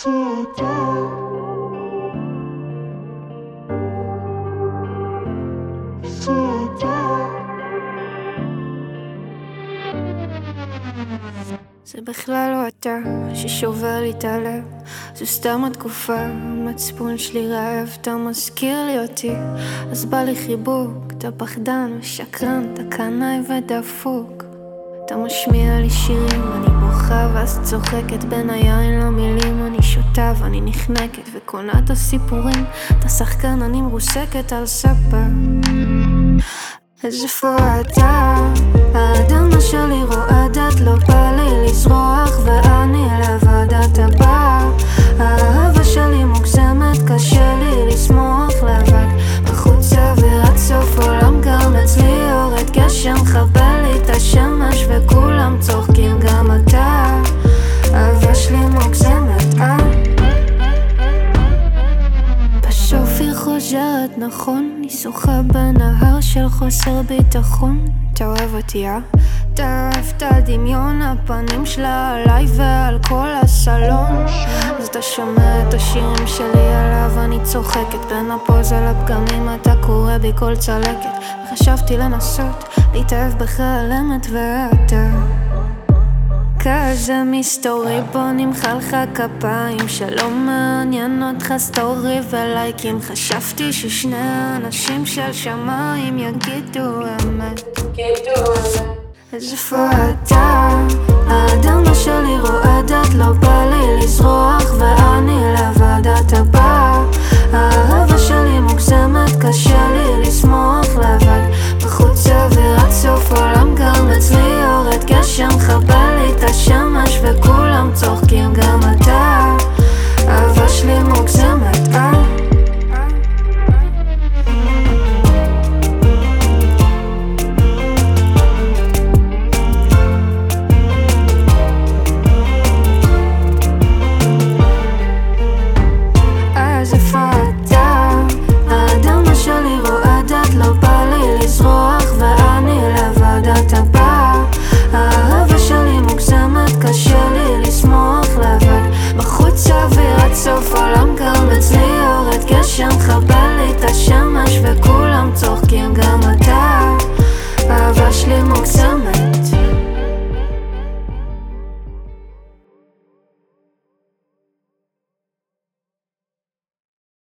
זה בכלל לא אתה ששובר לי את הלב. זו סתם התקופה, המצפון שלי רעב אתה מזכיר לי אותי. אז בא לי חיבוק אתה פחדן ושקרן, אתה קנאי ודפוק אתה משמיע לי שירים, אני בוכה ואז צוחקת. בין היין למילים אני שותה ואני נחנקת וקונה את הסיפורים. אתה שחקן, אני מרוסקת על ספה. אז איפה אתה? האדמה שלי רועדת, לא בא לי לזרוח חוזרת נכון, אני שוחה בנהר של חוסר ביטחון. אתה אוהב אותי, אה? אוהב את הדמיון, הפנים שלה עליי ועל כל הסלון. אז אתה שומע את השירים שלי עליו, אני צוחקת. בין הפוזה לפגמים, אתה קורא בי כל צלקת. חשבתי לנסות להתאהב אמת ואתה כזה מסתורי בוא נמחא לך כפיים. שלא מעניין אותך סטורי ולייקים. חשבתי ששני האנשים של שמיים יגידו אמת. אז איפה אתה? האדמה שלי רועדת לא בא